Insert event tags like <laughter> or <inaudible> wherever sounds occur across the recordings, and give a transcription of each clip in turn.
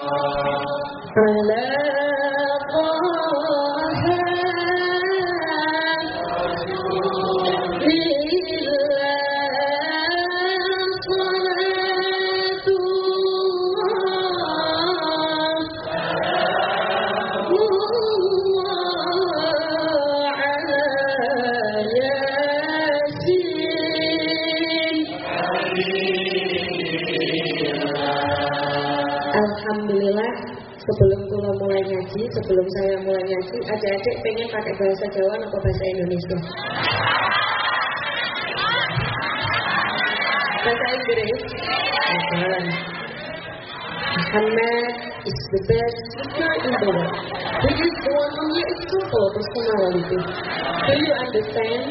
Hello. Sebelum saya mulai ngaji, adik-adik pengen pakai bahasa Jawa atau bahasa Indonesia? Bahasa Inggris? Muhammad is the best speaker in the world. The one who is full of personality. Do you understand?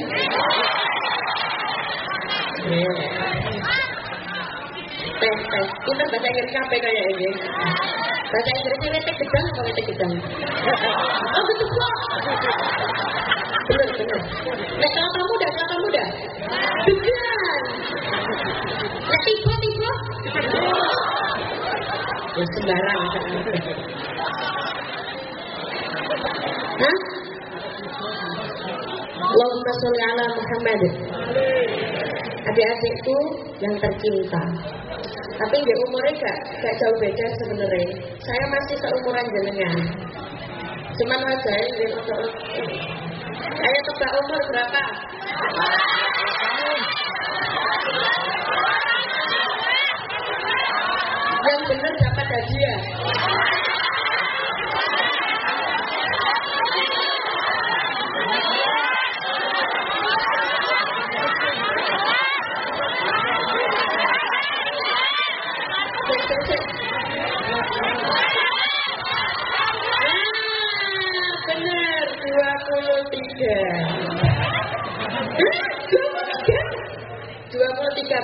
Yeah. Tes, tes. Kita bahasa Inggris apa kayak ini? Bahasa Inggrisnya letek gedang letek gedang? Oh betul kok. Nek kelapa muda, kelapa muda. Gedang. Nek tiba tiba. Ya sembarang. Hah? Allahumma sholli ala Muhammad. Adik-adikku yang tercinta. Tapi di umurnya gak, gak jauh beda sebenarnya. Saya masih seumuran jenengan. Cuman aja ini untuk Ayo tebak umur berapa? Yang benar dapat hadiah.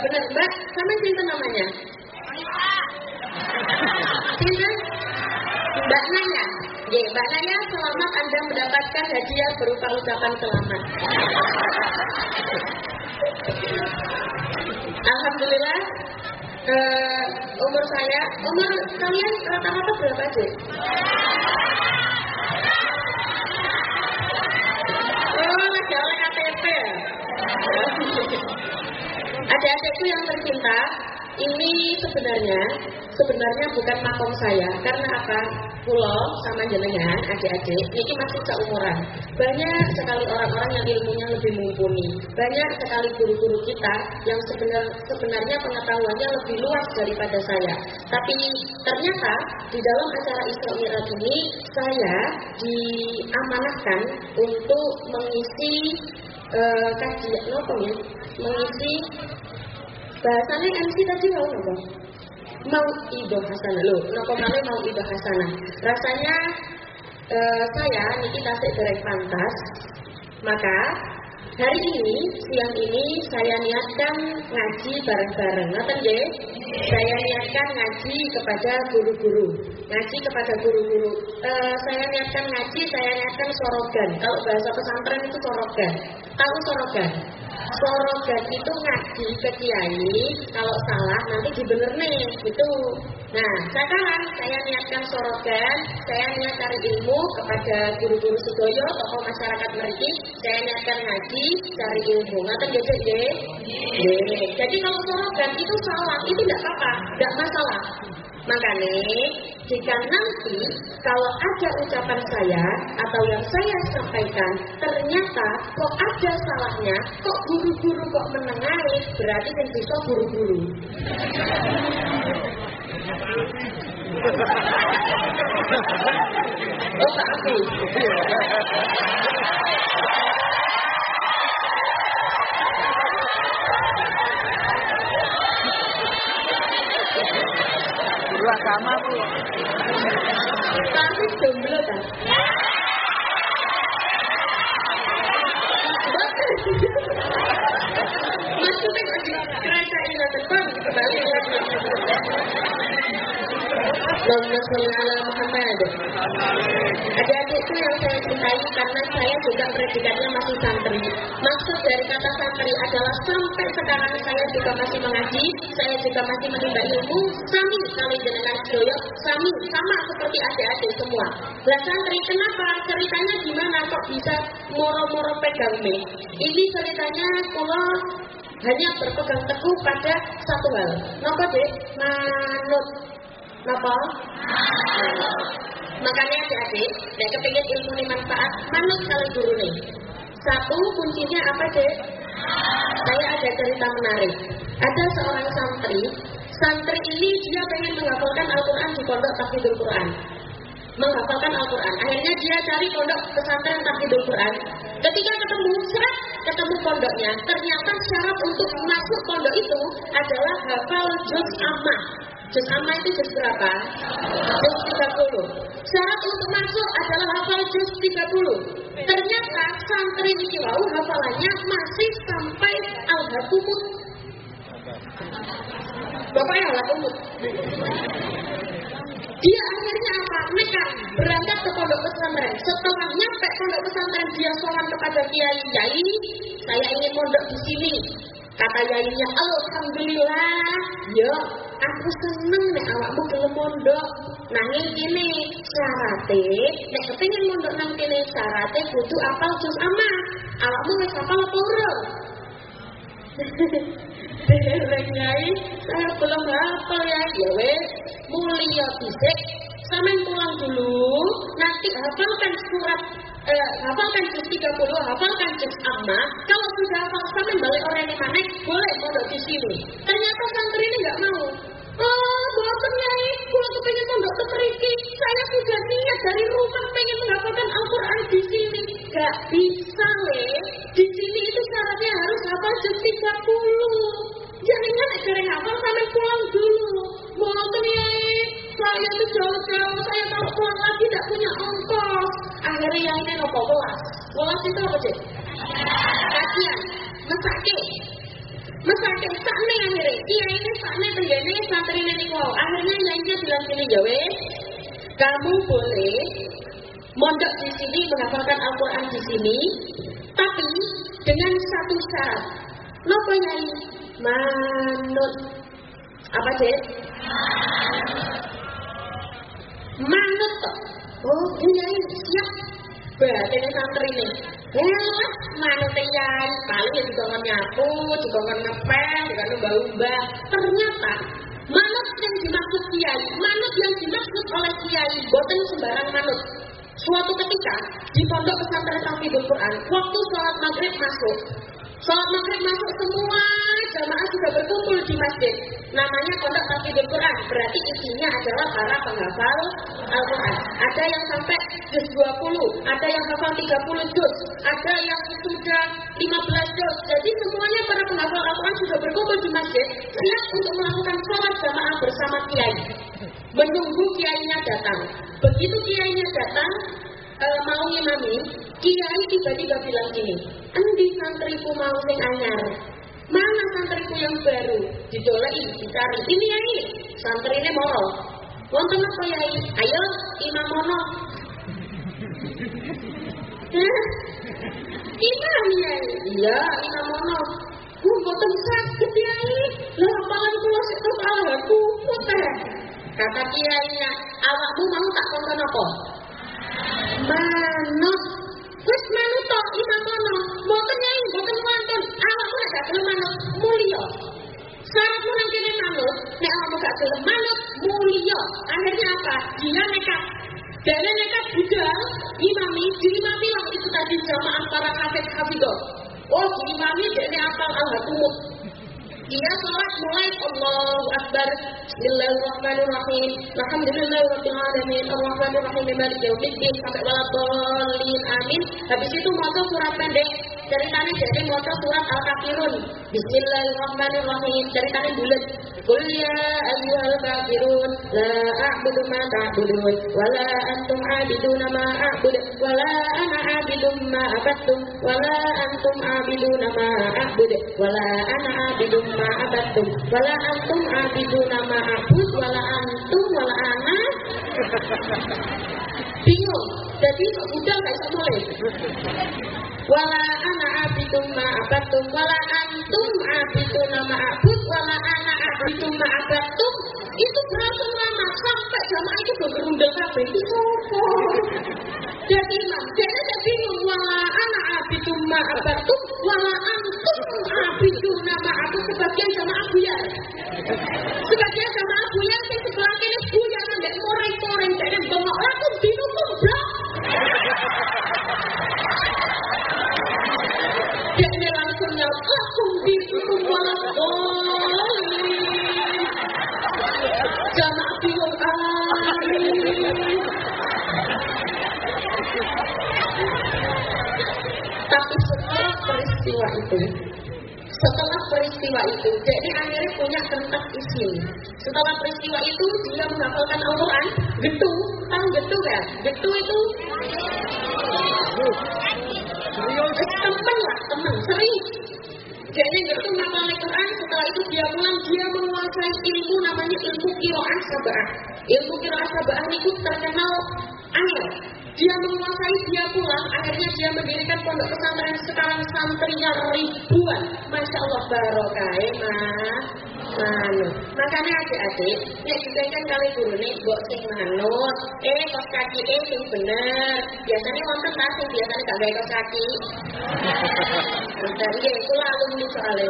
Benar Mbak, sama cinta namanya? Cinta? Mbak Naya. Oke, Mbak Naya, selamat Anda mendapatkan hadiah berupa ucapan selamat. Alhamdulillah, uh, umur saya, umur kalian rata-rata berapa sih? Oleh KTP? Adik-adikku yang tercinta, ini sebenarnya sebenarnya bukan makom saya. Karena apa? Pulau sama jenengan, adik-adik, ini masih seumuran. Banyak sekali orang-orang yang ilmunya lebih mumpuni. Banyak sekali guru-guru kita yang sebenar, sebenarnya pengetahuannya lebih luas daripada saya. Tapi ternyata di dalam acara Isra Mi'raj ini saya diamanahkan untuk mengisi uh, kajian apa ya? Mengisi bahasanya MC tadi mau apa? Mau ido hasanah lo, nopo mana mau ido hasanah. Rasanya uh, saya niki tasik derek pantas, maka Hari ini, siang ini saya niatkan ngaji bareng-bareng. Ngoten nggih? Saya niatkan ngaji kepada guru-guru. Ngaji kepada guru-guru. E, saya niatkan ngaji, saya niatkan sorogan. Kalau bahasa pesantren itu sorogan. Tahu sorogan? Sorogan itu ngaji ke kiai, kalau salah nanti dibener nih, gitu. Nah, sekarang saya niatkan sorogan, saya niat cari ilmu kepada guru-guru sedoyo, tokoh masyarakat mereka, saya niatkan ngaji, cari ilmu. Ngerti gak ya? Jadi kalau sorogan itu salah, itu tidak apa-apa, tidak masalah. Makanya jika nanti kalau ada ucapan saya atau yang saya sampaikan ternyata kok ada salahnya, kok guru-guru kok menengahi, berarti yang bisa guru-guru. <laughs> Oh, tak sama bu. Tapi jomblo kan? Maksudnya kereta ini depan kembali. Allahumma sholli ala Muhammad. Adik-adikku yang saya cintai karena saya juga predikatnya masih santri. Maksud dari kata santri adalah sampai sekarang saya juga masih mengaji, saya juga masih menimba ilmu, sami kali dengan joyo, sami sama seperti adik-adik semua. Lah santri kenapa? Ceritanya gimana kok bisa moro-moro pegang mie? Ini ceritanya kalau hanya berpegang teguh pada satu hal. Napa deh? Manut. Napa? Makanya adik-adik, yang kepingin ilmu ini manfaat, manut kali guru nih. Satu kuncinya apa deh? Saya ada cerita menarik. Ada seorang santri, santri ini dia pengen menghafalkan Al-Quran di pondok Tafidul Quran. Menghafalkan Al-Quran. Akhirnya dia cari pondok pesantren Tafidul Quran. Ketika ketemu syarat, ketemu pondoknya, ternyata syarat untuk masuk pondok itu adalah hafal juz ammah. Juz ammah itu juz berapa? Juz 30. Syarat untuk masuk adalah hafal juz 30. Ternyata santri ini wau hafalannya masih sampai al-hakumut. Bapaknya al-hakumut. Dia akhirnya apa? Nekat berangkat ke pondok pesantren. Setelah nyampe pondok pesantren, dia sowan kepada kiai kiai. Saya ingin mondok di sini. Kata yainya, Alhamdulillah, ya aku seneng nek awakmu gelem mondok. Nanging ini syarate, nek kepengin mondok nang kene syarate kudu apal juz amat. Awakmu wis apal apa urung? Dereng yai, saya belum hafal ya. Ya wes, mulia bisik. Sampai pulang dulu, nanti hafalkan surat eh, hafalkan juz 30, hafalkan juz amma. Kalau sudah hafal sampai balik orang yang mana, boleh mondok di sini. Ternyata santri ini nggak mau. Oh, bosan nyai, kalau aku pengen mondok ke periki, saya sudah niat dari rumah pengen menghafalkan Al-Quran di sini. Gak bisa, le. Di sini itu Sih? Kajian, mesake. Mesake sakne akhirnya. Iya ini sakne tenggene santri ini kau. Akhirnya nyanyinya bilang gini ya wes. Kamu boleh mondok di sini menghafalkan Al-Quran di sini, tapi dengan satu syarat. Nopo nyai? Manut. Apa deh? Manut toh. Oh, iya siap. Berarti ini santri ini. Elah, manut yai. Paling juga nyapu, juga ngepel, juga numba-umba. Ternyata manut yang dimaksud kiai, manut yang dimaksud oleh kiai, boten sembarang manut. Suatu ketika di pondok pesantren Tafidul Quran, waktu sholat maghrib masuk, Sholat maghrib masuk semua jamaah sudah berkumpul di masjid. Namanya pondok Tafidul Quran. Berarti isinya adalah para penghafal Al-Quran. Ada yang sampai juz 20, ada yang hafal 30 juz, ada yang sudah 15 juz. Jadi semuanya para penghafal Al-Quran sudah berkumpul di masjid, siap untuk melakukan sholat jamaah bersama kiai. Menunggu kiainya datang. Begitu kiainya datang, e, mau ngimami, kiai tiba-tiba bilang gini, endi santriku mau sing anyar? Mana santriku yang baru? Didolai, dicari. Ini ya ini, santri ini moro. Wonten apa ya Ayo, imam mono. imam ya Iya, imam mono. Ku boten sakit ya Lah apalan kula sik terus aku. Kata kiainya, awakmu mau tak konton apa? Manut. Wis manut tok imam mono. Mboten nyai, mboten wonten. Awakmu gak gelem manut, mulya. Syaratmu nang kene manut, nek awakmu gak gelem manut, mulya. Akhirnya apa? Dia nekat. Dari nekat budal, imami, diimami lah itu tadi jamaah para kafir hafidoh. Oh, diimami dia apal al-hakumut. Dia sholat mulai Allahu Akbar. Bismillahirrahmanirrahim. Alhamdulillahirabbil alamin. Arrahmanirrahim Malik yaumiddin. Sampai waladhdallin amin. Habis itu masuk surat pendek ceritane jadi maca surat Al-Kafirun. Bismillahirrahmanirrahim. Ceritane bulat. Qul ya ayyuhal kafirun la a'budu ma ta'budun wa la antum 'abiduna ma a'budu wa la ana 'abidum ma abattum wa la antum 'abiduna ma a'budu wa la ana 'abidum ma abattum wa la antum 'abiduna ma a'bud wa la antum wa la ana <laughs> bingung. Jadi udah nggak bisa mulai wala ana abidum ma abatum. Wala antum abidun ma abud. Wala ana abidum ma abatum. Itu berapa lama? Sampai jamaah itu berundang kabeh. Itu sopo? Jadi imam jadi saya bingung. Wala ana abidum ma abatum. Wala antum abidun ma abud. Sebagian jamaah buyar. Sebagian jamaah buyar sing bengok langsung bingung blok peristiwa itu, jadi akhirnya punya tempat Islam. Setelah peristiwa itu, dia menghafalkan Al-Quran, getu, tahu getu kan? Getu itu teman lah, teman, sering. Jadi gitu ngapal Quran, setelah itu dia pulang, dia menguasai ilmu namanya ilmu kiroan sabah. Ilmu kiroan sabah itu terkenal angel. Dia menguasai, dia pulang, akhirnya dia mendirikan pondok pesantren sekarang santrinya ribuan. Masya Allah barokah, mah. Manut. Makanya adik-adik, nek kan kali guru nih, buat sing manut, eh kos kaki eh sing bener. Biasanya wonten lah sing biasanya gak gawe kos kaki. Dan ya itu alumni soalnya.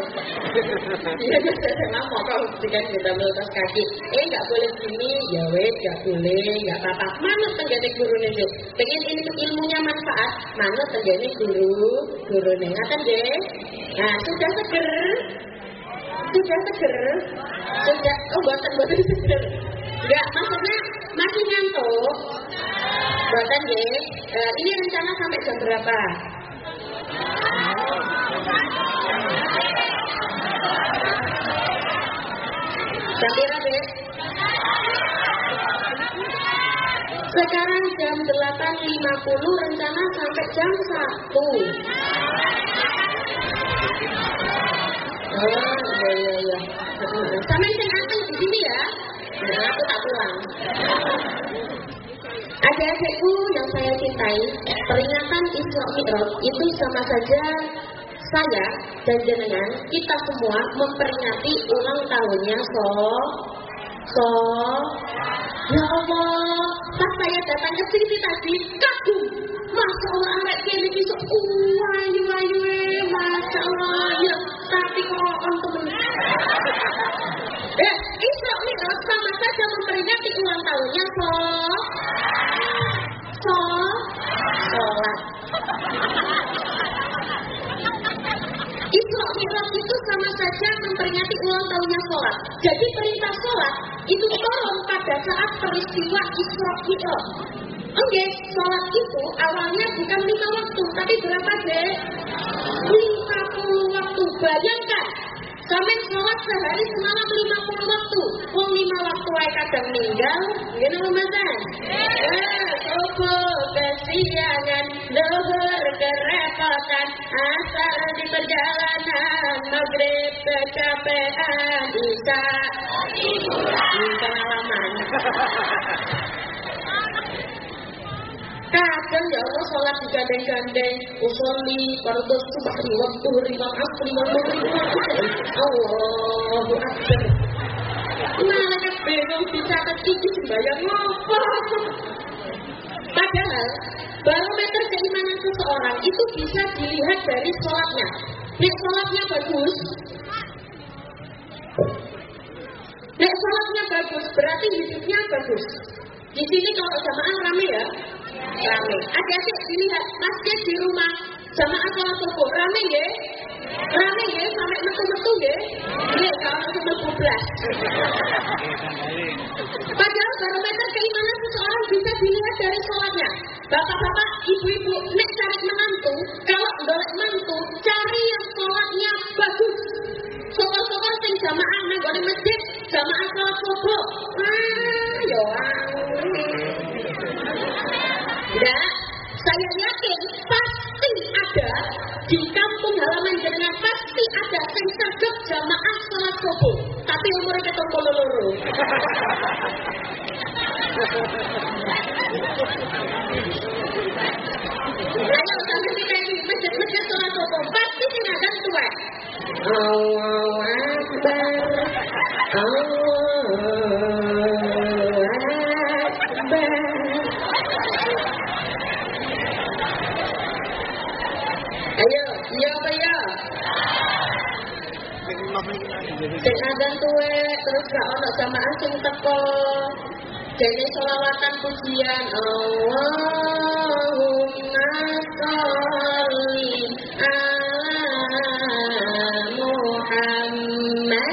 Biasa sama kalau kan kita kos kaki, eh gak boleh gini, ya wes gak boleh, gak apa-apa. Manut guru nih Pengen ini ilmunya manfaat, manut tenggane guru, guru nih. Ngaten deh. Nah, sudah seger, sudah seger. Sudah oh buatan buatan seger. Enggak maksudnya masih ngantuk. Buatan ya. Uh, ini rencana sampai jam berapa? Jam berapa deh sekarang jam 8.50 rencana sampai jam 1 Oh iya iya. Sama yang anteng di sini ya. Nah, aku tak pulang. Adik-adikku yang saya cintai, peringatan Isra Mi'raj itu sama saja saya dan jenengan kita semua memperingati ulang tahunnya so so ya Allah pas saya datang ke sini tadi kagum Masya Allah anak kini bisa ayu ayu Masya Allah ya tapi kalau on temen ya Isra Mi'raj sama saja memperingati ulang tahunnya so so sholat Isra Mi'raj itu sama saja memperingati ulang tahunnya sholat. Jadi perintah sholat itu turun pada saat peristiwa Isra Mi'raj. Oke, okay, sholat itu awalnya bukan lima waktu, tapi berapa deh? Lima puluh waktu. Bayangkan, sampai sholat sehari semalam lima puluh waktu. Wong lima waktu aja kadang meninggal, gini lumayan. Eh, subuh kesiangan, luhur kerepotan, asal di perjalanan, maghrib kecapean, bisa. Pengalaman. <laughs> Kadang ya Allah sholat digandeng-gandeng Usolli Fardu subah Waktu lima asri Allahu Akbar Malaikat bingung dicatat iki sembahyang apa Padahal barometer keimanan seseorang itu bisa dilihat dari sholatnya. Nek sholatnya bagus, nek sholatnya bagus berarti hidupnya bagus. Di sini kalau jamaah rame ya, rame. Adik-adik dilihat masjid di rumah jamaah sholat subuh rame ya, rame ya sampai metu-metu ya, ya kalau metu belas. Padahal barometer keimanan seseorang bisa dilihat dari sholatnya. Bapak-bapak, ibu-ibu, nek cari menantu, kalau dolek mantu, cari yang sholatnya bagus. Sokor-sokor sing jamaah nang masjid, jamaah sholat subuh. Ah, yo. Ya ah. Enggak, saya yakin pasti ada di kampung halaman jenengan pasti ada sing sregep jamaah salat subuh. Tapi umurnya ketompo loro. Ayo sampai kita ini masjid-masjid sholat subuh pasti sing azan tua. Allahu Akbar. Allahu iya apa ya? Sing azan tuwe terus gak ono jamaah sing teko. Jadi solawatan pujian. Allahumma sholli ala Muhammad.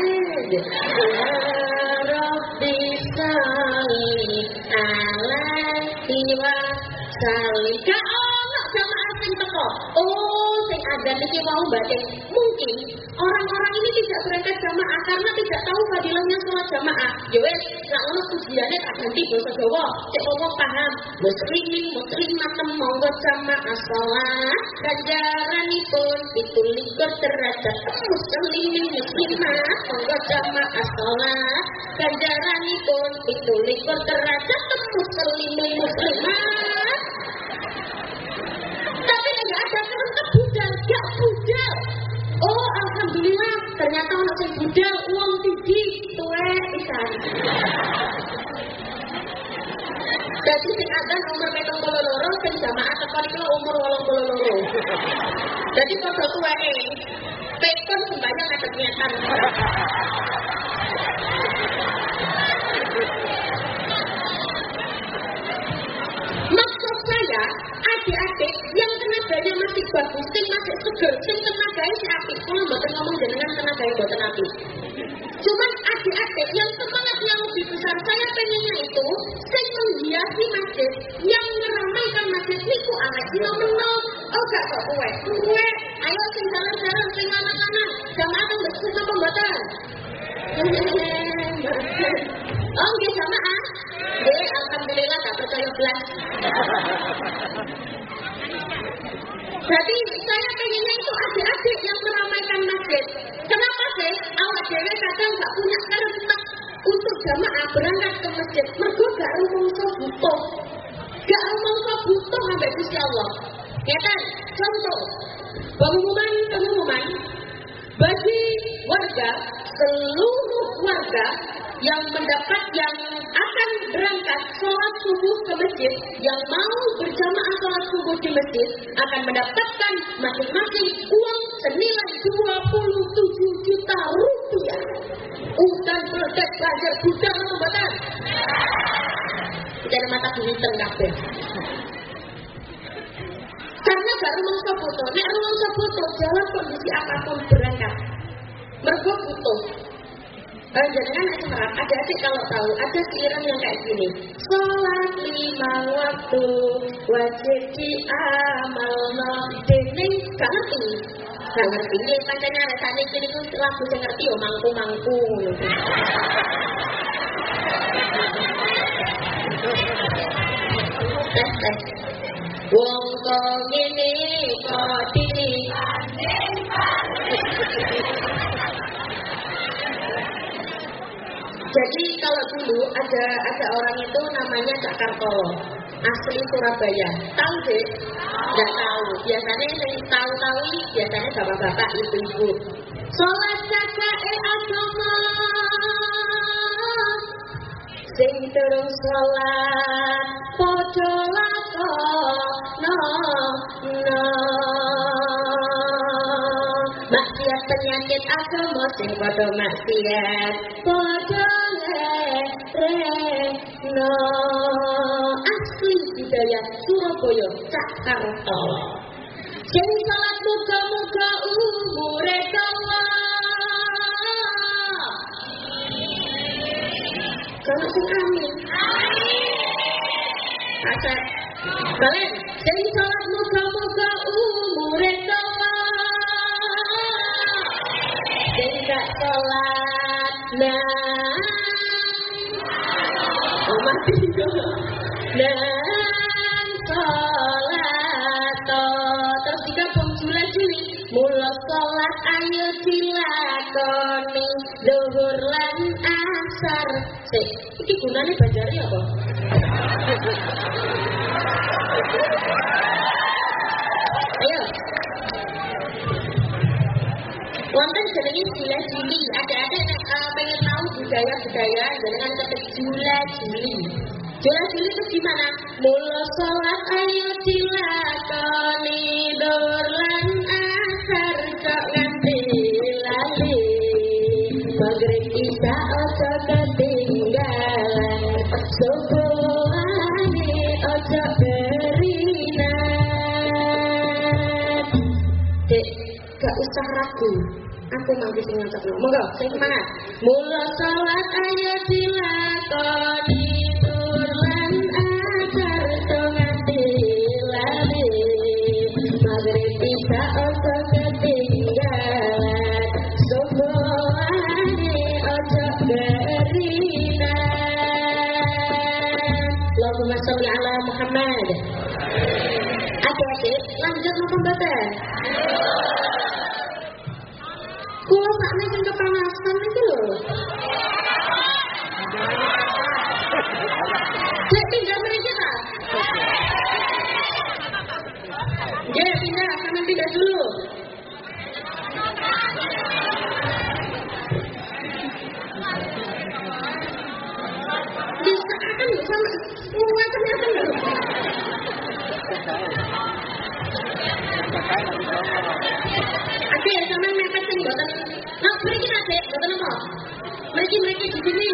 Ya Rabbi sholli alaihi wa sallim Gak ono jamaah sing teko. Oh ada niki mau batin Mungkin orang-orang ini tidak berangkat jamaah karena tidak tahu fadilahnya sholat jamaah. Ya wes, nak ngono pujiane tak ganti basa Jawa. Cek wong paham. Muslimin muslimatem monggo jamaah sholat. Ganjaranipun pitulikur derajat muslimin muslimat monggo jamaah sholat. Ganjaranipun pitulikur derajat muslimin muslimat. Tapi nggak ada terus budal. Oh, alhamdulillah, ternyata ono sing budal uang tinggi, tuwe pisan. Jadi sing adzan umur petung puluh loro, sing jamaah tekon iku umur wolong puluh loro. Jadi padha tuweke. Tekon sembahyang ngadep nyetan. Seger, sing tenaganya si apik, kalau mboten ngomong jenengan tenaganya mboten apik. Cuman adik-adik yang semangatnya lebih besar, saya pengennya itu, sing menghiasi masjid, yang meramaikan masjid, niku anak dino menom, oh gak kok kue, kue, ayo sing jalan-jalan, sing anak-anak, kan betul apa mboten? Oh, nggih jamaah. Masjid. Mergo gak rumongso butuh. Gak rumongso butuh sampai Gusti Allah. Ya kan? Apa pun berangkat. Mergo butuh. Eh, jangan semerap, ada sih kalau tahu, ada seiran yang kayak gini. Sholat lima waktu, wajib diamal dening, gak ngerti. Gak ngerti, ini pancanya tadi kini tuh lagu saya ngerti, oh mangku-mangku. Tes, tes. <laughs> Jadi kalau dulu ada ada orang itu namanya Cak Kartolo asli Surabaya. Tahu deh? Nggak tahu. Biasanya yang tahu-tahu biasanya bapak-bapak, ibu-ibu. Sholat zakae agama sing durung salat padha lakono no maksiat penyakit agama sing padha maksiat. Padha no asli budaya Surabaya Cakarta sing salat muga-muga umure dawa. Kalau sing amin. Masa Kalian jadi salat moga-moga umur tua. Tidak sholat nah. Oh mati Dan salat terus digabung bulan Juli mulo salat ayo dilakoni zuhur lan asar. Sik, iki gunane banjari apa? Ayo wonten jenenge Jula Juli ada-ada uh, pengen tahu budaya-budaya dengan ketik Jula Juli Jula Juli itu gimana? Mula mangke sing ngocokno. Monggo, sing semangat. Mula salat dilakoni Di sini.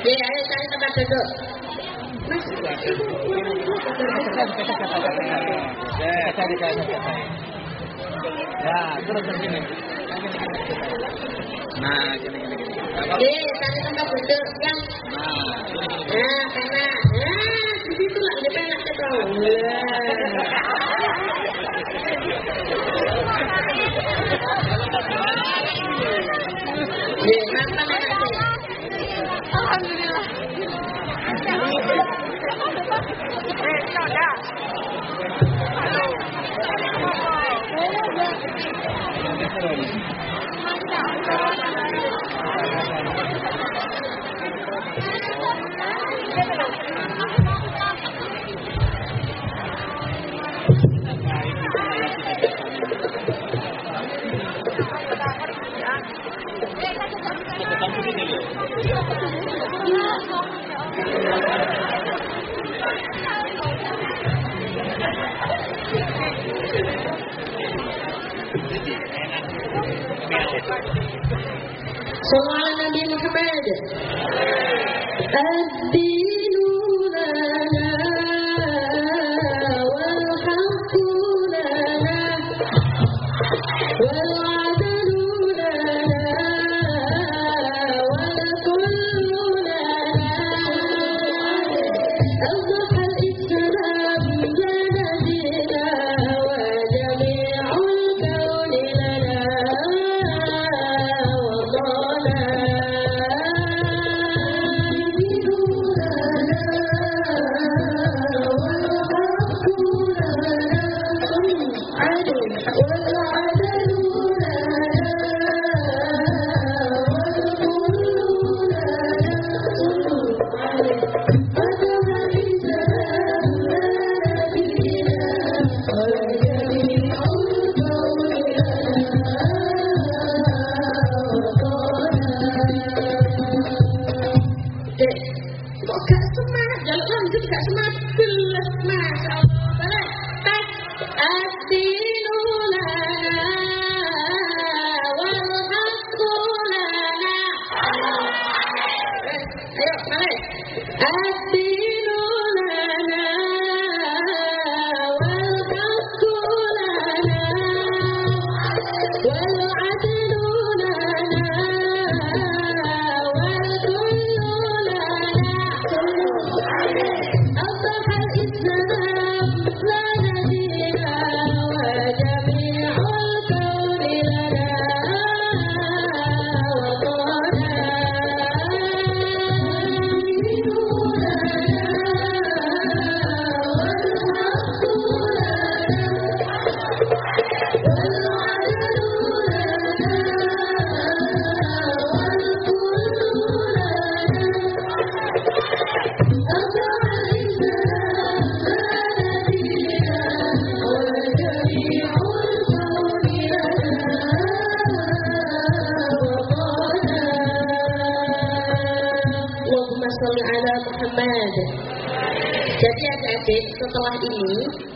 Ya, ayo cari tempat duduk. Mas, Ya, terus ke sini. Nah, gini gini gini. ya, cari tempat duduk yang Nah, di situ lah penak ketemu. <laughs> Thank you.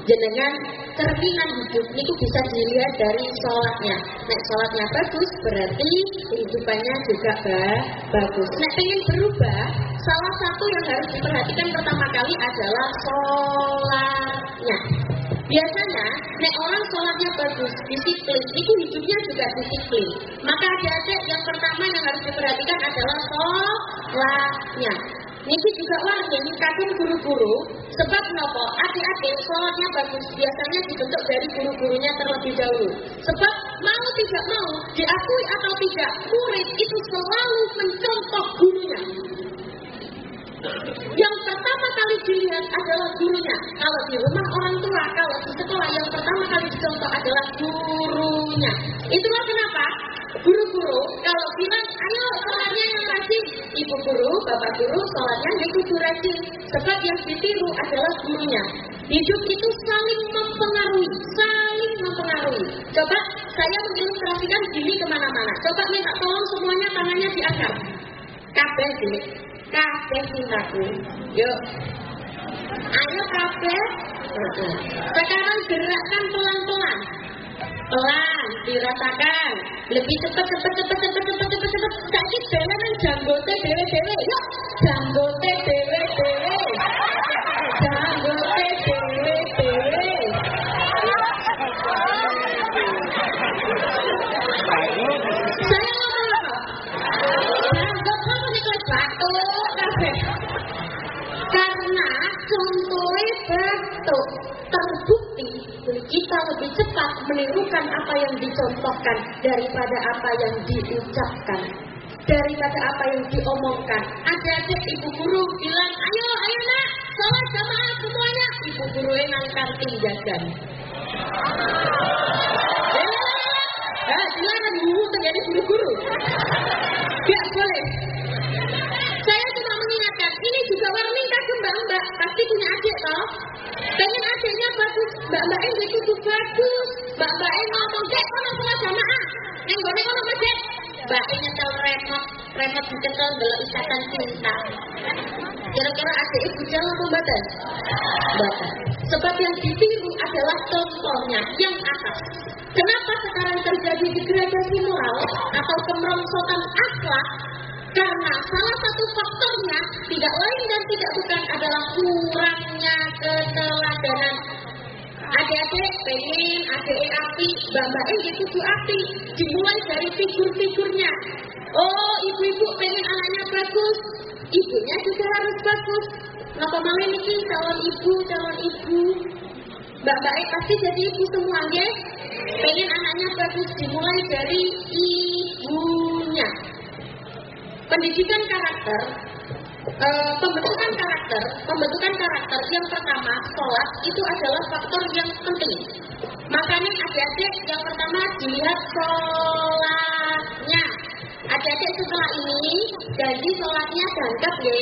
Jenengan cerminan hidup itu bisa dilihat dari sholatnya. Nek sholatnya bagus berarti kehidupannya juga bagus. Nek pengen berubah, salah satu yang harus diperhatikan pertama kali adalah sholatnya. Biasanya, nek orang sholatnya bagus, disiplin, itu hidupnya juga disiplin. Maka adik-adik yang pertama yang harus diperhatikan adalah sholatnya. Ini juga warning kadung guru-guru sebab nopo adik-adik sholatnya bagus biasanya dibentuk dari guru-gurunya terlebih dahulu. Sebab mau tidak mau diakui atau tidak murid itu selalu mencontoh gurunya. Yang pertama kali dilihat adalah gurunya. Kalau di rumah orang tua, kalau di sekolah yang pertama kali dicontoh adalah gurunya. Itulah kenapa guru-guru kalau bilang ayo sholatnya yang rajin, ibu guru, bapak guru sholatnya kudu rajin. Sebab yang ditiru adalah gurunya. Hidup itu saling mempengaruhi, saling mempengaruhi. Coba saya mengilustrasikan diri ke mana-mana. Coba minta tolong semuanya tangannya diangkat. Kabeh deh kabeh cintaku. Yuk. Ayo kabeh. Sekarang gerakkan pelan-pelan. Pelan, dirasakan. Lebih cepat, cepat, cepat, cepat, cepat, cepat, cepat. Sakit dewe nang janggote dewe dewe. Yuk, janggote dewe dewe. Janggote dewe dewe. Saya ngomong apa? Janggot kamu batu. Karena contohnya batuk terbukti kita lebih cepat menirukan apa yang dicontohkan daripada apa yang diucapkan daripada apa yang diomongkan. Adik-adik ibu guru bilang, ayo, ayo nak, sholat jamaah semuanya. Ibu guru nang kantin jajan. Eh, silakan bu, terjadi guru-guru. Gak boleh. Ini juga warning kagum mbak-mbak, pasti punya adik toh. Pengen adiknya bagus, mbak-mbak ini itu bagus. Mbak-mbak ini ngomong, dek, kono sholat jamaah. Yang gue kono masjid. Mbak ini nyetel remote, remote dicetel dalam ikatan cinta. Kira-kira adik ibu jalan apa badan? Badan. Sebab yang ditiru adalah contohnya yang atas. Kenapa sekarang terjadi degradasi moral atau kemerongsotan akhlak? Karena salah satu faktornya tidak lain dan tidak bukan adalah kurangnya keteladanan. Adik-adik pengen adik api, mbak-mbak ini kudu api. Dimulai dari figur-figurnya. Oh, ibu-ibu pengen anaknya bagus, ibunya juga harus bagus. Napa malah ini calon ibu, calon ibu. Mbak-mbak pasti jadi ibu semua, ya? Pengen anaknya bagus, dimulai dari ibunya. Pendidikan karakter, e, pembentukan karakter, pembentukan karakter yang pertama sholat itu adalah faktor yang penting. Makanya adik-adik yang pertama dilihat sholatnya. Adik-adik setelah ini janji sholatnya jangkep ya.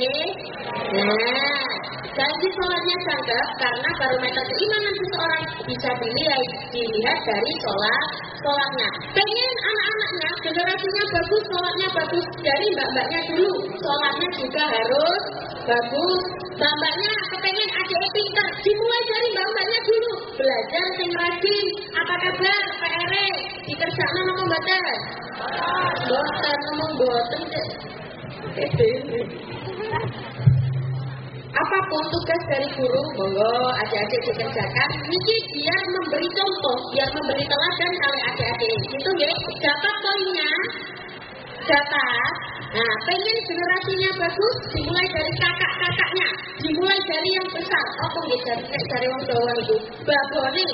Nah, janji sholatnya jangkep karena barometer keimanan seseorang bisa dilihat dilihat dari sholat sholatnya. Pengen anak-anaknya generasinya bagus, sholatnya bagus dari mbak-mbaknya dulu. Sholatnya juga harus bagus. Mbak-mbaknya kepengen adik pinter, dimulai dari mbak-mbaknya dulu. Belajar sing rajin. Apa kabar PR? Dikerjakan apa mboten? Boten ngomong boten cek. <laughs> Apa pun tugas dari guru, monggo adik-adik dikerjakan. Niki biar memberi contoh, biar memberi teladan kali adik-adik. Itu ya, dapat poinnya, dapat. Nah, pengen generasinya bagus, dimulai dari kakak-kakaknya, dimulai dari yang besar. Apa nggih dari dari wong Jawa itu? Babone.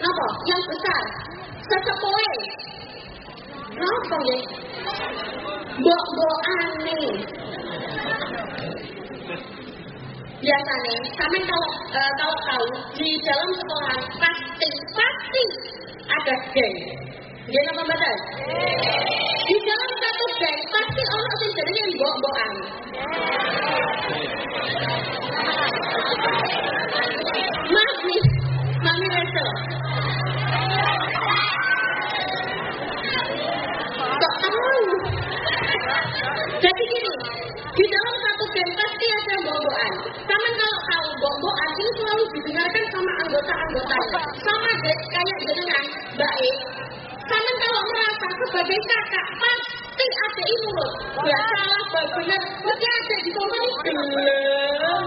Napa? Yang besar. Sesepuhe. Napa nggih? Mbok-mbokane. Biasanya kami kalau e, kalau tahu di dalam sekolah pasti pasti ada geng. Geng apa badan di dalam satu geng pasti orang sing jenenge mbok-mbokan. Mami mami reso. Kok tahu. Jadi gini di dalam satu bok-bokan. Sama kalau tahu bok-bokan ini selalu didengarkan sama anggota-anggotanya. Sama deh kayak dengan Mbak E. Sama kalau merasa sebagai kakak pasti ada nurut. Ya salah, benar, mesti ada di komen belum.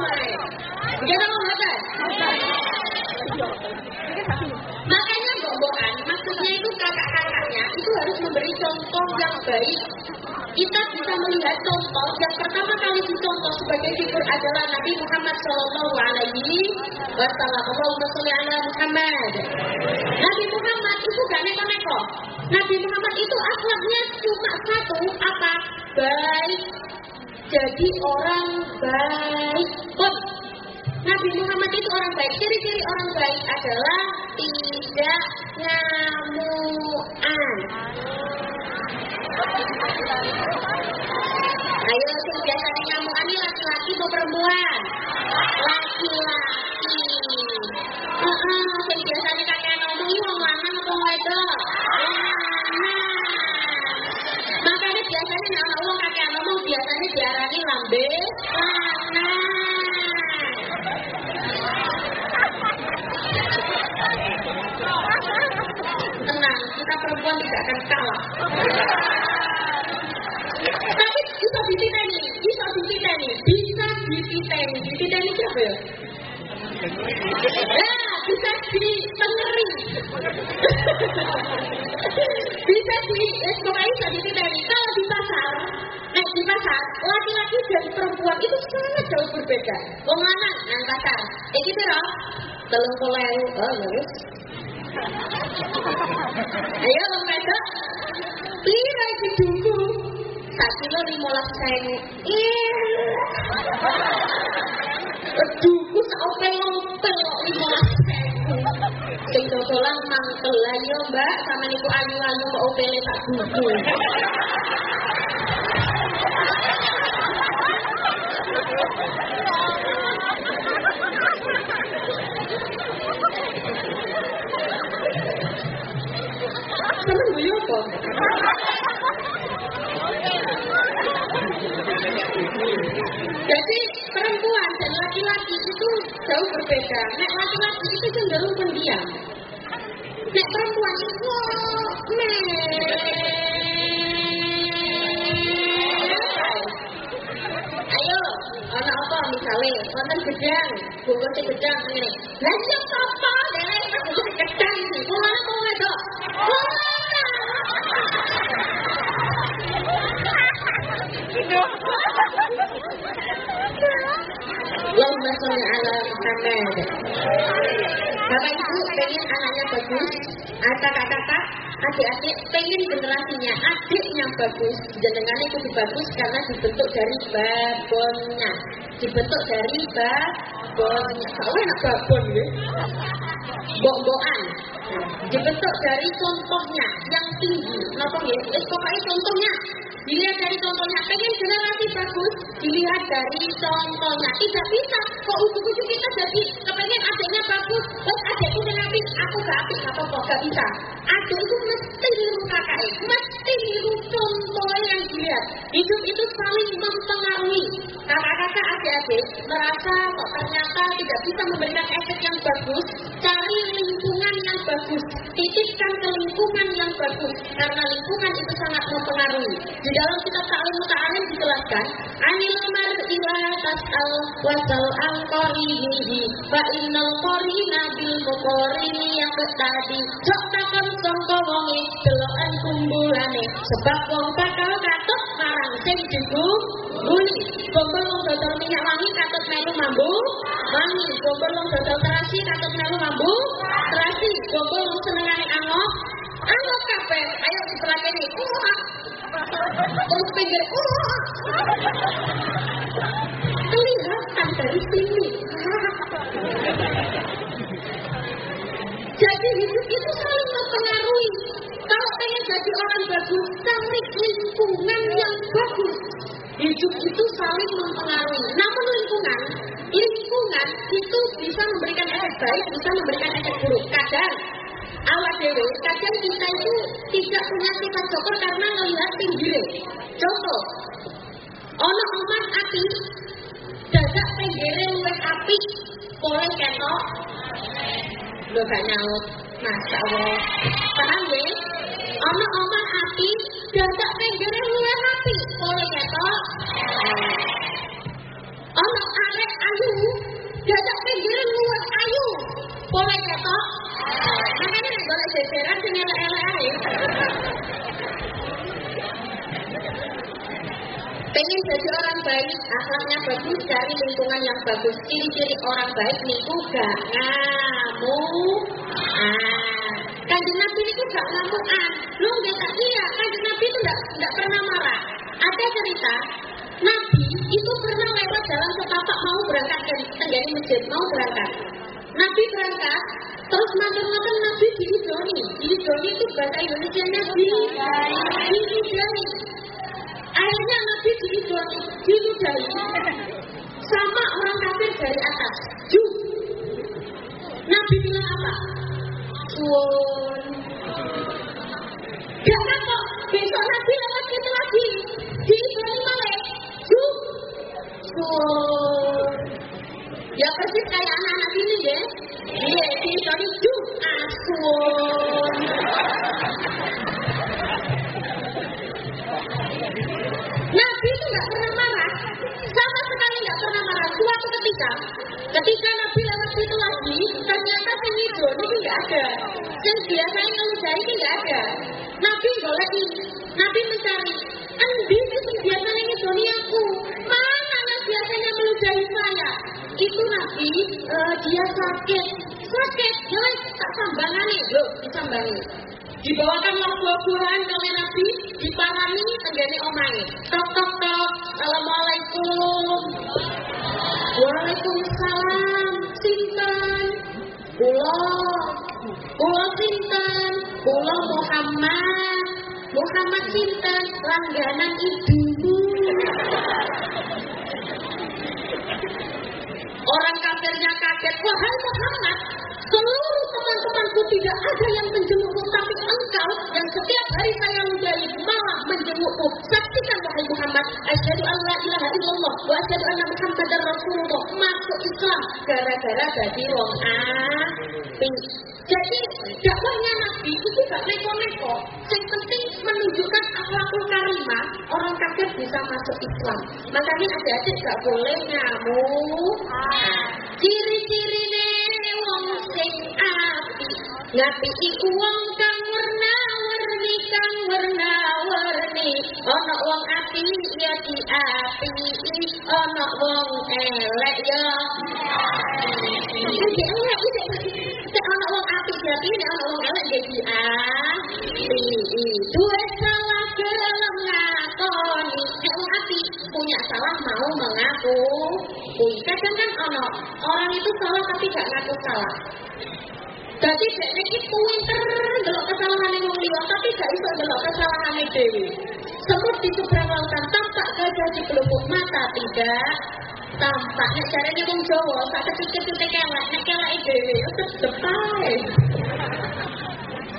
Gimana mau ngatakan? Makanya boboan, maksudnya itu kakak-kakaknya itu harus memberi contoh yang baik. Kita bisa melihat contoh yang pertama kali dicontoh sebagai figur adalah Nabi Muhammad Shallallahu Alaihi Wasallam. Allahumma sholli Muhammad. Nabi Muhammad itu gak neko-neko. Nabi Muhammad itu akhlaknya cuma satu apa? Baik. Jadi orang baik. Pun Nabi Muhammad itu orang baik. Ciri-ciri orang baik adalah tidak ngamuan. Ayo, yang biasanya ngamuan ini laki-laki atau perempuan? Laki-laki. Uh -uh, yang biasanya kakek ngomong ini mau lanang atau wedok? Lanang. Makanya biasanya nek ana wong kakek ngomong biasanya diarani lambe. Kita perempuan tidak akan kalah. Tapi bisa dititeni, bisa dititeni, bisa dititeni. Dititeni siapa ya? Bisa ditengeri. bisa di, eh, pokoknya bisa dititeni. Kalau di pasar, nah di pasar, laki-laki dan perempuan itu sangat jauh berbeda. Wong lanang nang pasar, iki piro? Telung puluh. Oh, wis. Ayo wong wedok. Piro iki duku? Sak kilo limolas sewu. Ih. Duku sak opel-opel kok limolas sewu. Sing dodolan mangkel lah yo mbak, sama niku ayu-ayu kok opele tak duku. Apa? Jadi perempuan dan laki-laki itu jauh berbeda. Nek laki-laki itu cenderung pendiam. Nek perempuan itu Ayo, ana apa misalnya, wonten gedang, bungkus gedang. Lah iya apa? Bungkus gedang iki. Kula kok wedok. Ala Muhammad. Bapak Ibu pengen anaknya bagus, ah, kakak-kakak, adik-adik pengen generasinya adik yang bagus, jenengan itu bagus karena dibentuk dari babonnya, dibentuk dari babonnya. Kau enak babon ya? Bok-bokan. Dibentuk dari contohnya yang tinggi. Kenapa ya? Pokoknya contohnya. Dilihat dari contohnya, pengen generasi bagus, dilihat dari contohnya. Tidak bisa, kok ujuk-ujuk kita jadi kepengen adiknya bagus, terus adikku nanti aku gak apa-apa, gak bisa. Adik itu mesti niru kakak, mesti niru contohnya yang dilihat. Hidup itu saling mempengaruhi. Kakak-kakak adik-adik merasa kok ternyata tidak bisa memberikan efek yang bagus, cari lingkungan yang bagus, titipkan ke lingkungan yang bagus, karena lingkungan itu sangat mempengaruhi. Di dalam kitab Ta'lim Muta'alim dijelaskan, Anil mar'ila tas'al wasal al qarinihi fa innal qarina bil yang tadi Jok takon sangka wonge delokan kumbulane sebab wong bakal katut marang sing digunguli gombol wong dodol minyak wangi katut melu mambu wangi gombol wong dodol terasi katut melu mambu terasi gombol wong senengane angok angok kabeh ayo dipelajari terus pinggir kelihatan dari sini. Jadi hidup itu saling mempengaruhi bagus cari lingkungan yang bagus hidup itu saling mempengaruhi namun lingkungan lingkungan itu bisa memberikan efek baik bisa memberikan efek buruk kadang awak dewe kadang kita itu tidak punya sifat syukur karena melihat pinggir contoh ono oman api dadak pinggire luwih apik, boleh ketok. Lho gak nyaut. Masya Allah. Paham ya? Ono omah api, dadak pinggire luwih apik, boleh ketok. Ono arek ayu, dadak pinggire luwih ayu, boleh ketok. Makanya nek golek jejeran sing ae. Pengen jadi orang baik, akhlaknya bagus, cari lingkungan yang bagus. Ciri-ciri orang baik niku gak ngamuk. Ah, kanjeng Nabi niku gak ngamukan. Lu cerita, Nabi itu pernah lewat jalan setapak mau berangkat dari tenggari masjid, mau berangkat. Nabi berangkat, terus matur-matur Nabi diidoni. Diidoni itu bahasa Indonesia-nya di diidoni. Akhirnya Nabi diidoni, diludahi sama orang kafir dari atas. Ju. Nabi bilang apa? Suwon. Gak kapok. Besok Nabi lewat persis kayak anak-anak ini ya. Iya, diidoni ju. Asuwon. Nabi itu nggak pernah marah, sama sekali nggak pernah marah. Suatu ketika, ketika Nabi lewat situ lagi, ternyata yang hijau itu nggak ada. Yang biasanya ngeludahi itu nggak ada. Nabi goleki, Nabi mencari. Endi itu yang Itu Nabi, eh, dia sakit. Sakit, jangan tak sambangan loh, disambangi. Dibawakanlah buah-buahan oleh Nabi, diparani tenggane omai. Tok tok tok. Assalamualaikum. Waalaikumsalam. Sinten? Kula. Kula sinten? Kula Muhammad. Muhammad sinten? Langganan ibumu. Orang kafirnya kaget. Wahai Muhammad, seluruh teman-temanku tidak ada yang menjengukmu, tapi engkau yang setiap hari saya ludahi malah menjengukmu. Saksikan Muhammad, asyhadu an la ilaha illallah wa asyhadu anna Muhammadar Rasulullah masuk Islam gara-gara jadi wong api. Jadi dakwahnya Nabi itu gak neko-neko. Yang penting menunjukkan akhlakul karimah, orang kafir bisa masuk Islam. Makanya adik-adik gak boleh ngamuk. Ciri-ciri wong sing api. Ngapiki wong kang werna-werni kang werna-werni. Ana wong api ya diapiki, ana wong elek ya. Elek iki. Nek ana wong api diapiki, nek ana wong elek ya diapiki. Duwe salah gelem ngakoni. Nek wong api punya salah mau mengaku. Kadang kan ono orang itu salah tapi gak ngaku salah. Jadi dek iki pinter ndelok kesalahan wong liya tapi gak iso ndelok kesalahan dhewe. Semut di seberang lautan tampak gajah di pelupuk mata tidak tampak nek carane wong Jawa sak ketik-ketik kelek nek keleke dhewe ae.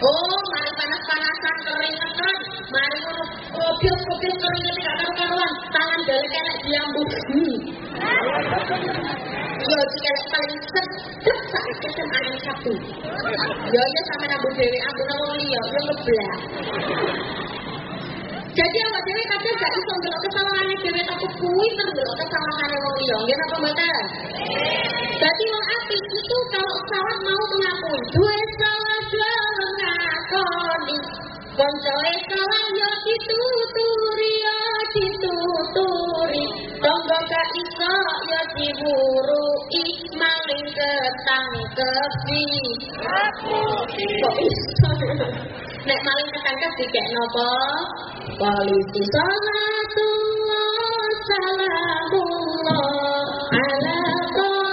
Oh, mari panas-panasan keringetan, mari ngono kopi-kopi keringet gak karu-karuan, tangan dalek kelek diambu. Hmm. Yo jika paling sedep sak kesen angin satu. Yo yo sama nabu dewe ambune wong liya yo ngeblak. Jadi awak dhewe kadang gak iso ndelok kesalahane dhewe tapi kuwi ndelok kesalahane wong liya. Nggih napa mboten? Jadi wong apik itu kalau salah mau mengakui. Duwe salah gelem ngakoni. Koncoe salah yo dituturi yo dituturi. Tonggo gak iso yo diburui maling ketangkepi. Kok iso? Nek maling ketangkep dikek nopo? Polisi salatullah salamullah salatullah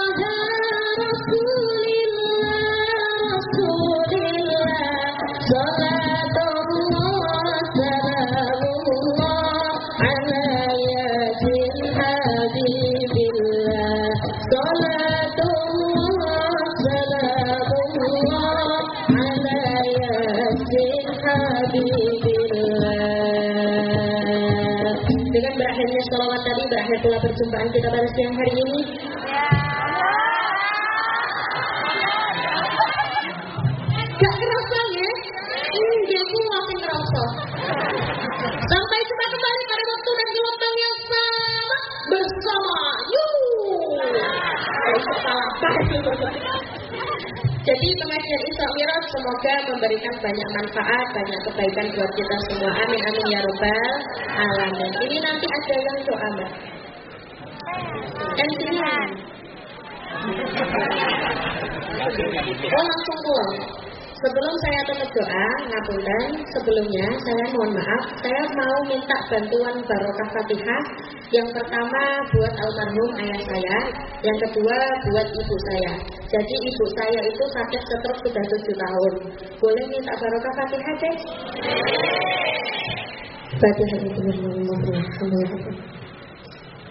perjumpaan kita pada siang hari ini? Gak kerasa ya? Ini ku makin kerasa. Sampai jumpa kembali pada waktu dan gelombang yang sama bersama. Jadi pengajian Isra Miraj semoga memberikan banyak manfaat, banyak kebaikan buat kita semua. Amin amin ya robbal alamin. Ini nanti ada yang doa mbak. MC nya. Oh langsung pulang. Sebelum saya tutup doa, ngapunten, sebelumnya saya mohon maaf, saya mau minta bantuan barokah Fatihah. Yang pertama buat almarhum ayah saya, yang kedua buat ibu saya. Jadi ibu saya itu sakit stroke sudah tujuh tahun. Boleh minta barokah Fatihah, deh? Fatihah itu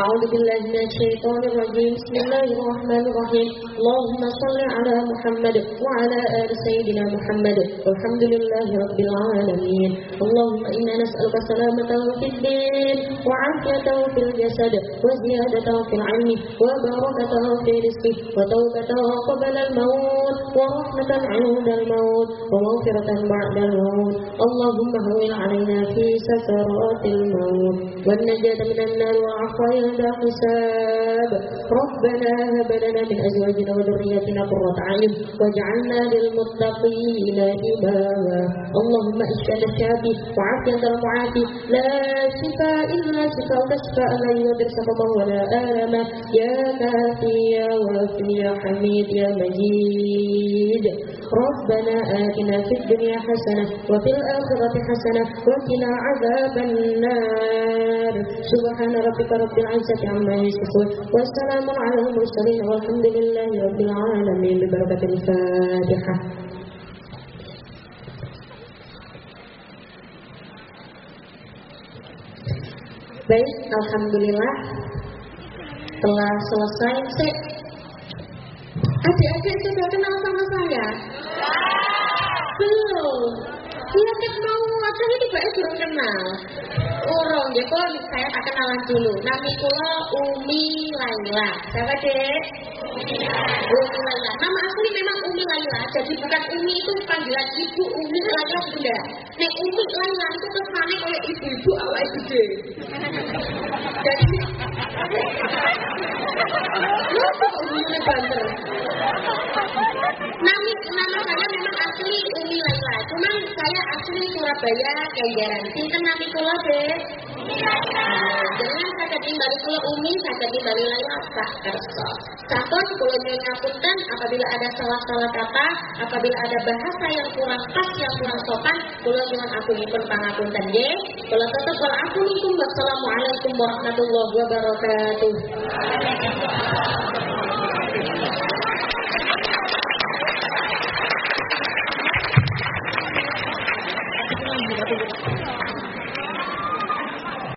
أعوذ بالله من الشيطان الرجيم. بسم الله الرحمن الرحيم. اللهم صل على محمد وعلى آل سيدنا محمد. والحمد لله رب العالمين. اللهم إنا نسألك سلامة في الدين وعافية في الجسد وزيادة في العلم وبركة في رزقه وتوبة قبل الموت ورحمة عند الموت ومغفرة بعد الموت. اللهم هون علينا في سكرات الموت. والنجاة من النار والعفو عند حساب. ربنا هب لنا من أزواجنا وذرياتنا قرة عين واجعلنا للمتقين إماما. اللهم اشفنا الشافي وعافي المعافي لا شفاء إلا شفاءك شفاء لا يغادر سقما ولا آلما يا كافي يا وافي يا حميد يا مجيد. ربنا آتنا في الدنيا حسنة وفي الآخرة حسنة وقنا عذاب النار. سبحان ربك رب العزة عما يصفون والسلام على المرسلين والحمد لله رب العالمين ببركة الفاتحة Baik, Alhamdulillah telah selesai. Sik, adik-adik sudah kenal sama saya? Belum. Iya kan mau aja ini baik belum kenal. Urung, ya kok saya tak kenalan dulu. Nami kula Umi Laila. Siapa dek? Umi Laila. Nama asli memang Umi Laila. Jadi bukan Umi itu panggilan ibu Umi Laila bunda. Nek Umi Laila itu kesannya kayak ibu-ibu awal gede. Jadi Nami, nama saya memang asli Umi Laila. Cuman saya asli Surabaya, Kenjeran. Sinten nami kula deh. Jangan saya timbali kula Umi, saya timbali Laila Pak Kerso. Satu, kula ngapunten apabila ada salah-salah kata, apabila ada bahasa yang kurang pas, yang kurang sopan, kula nyuwun apunipun pangapunten nggih. Kula tetep wal apunipun wassalamualaikum warahmatullahi wabarakatuh.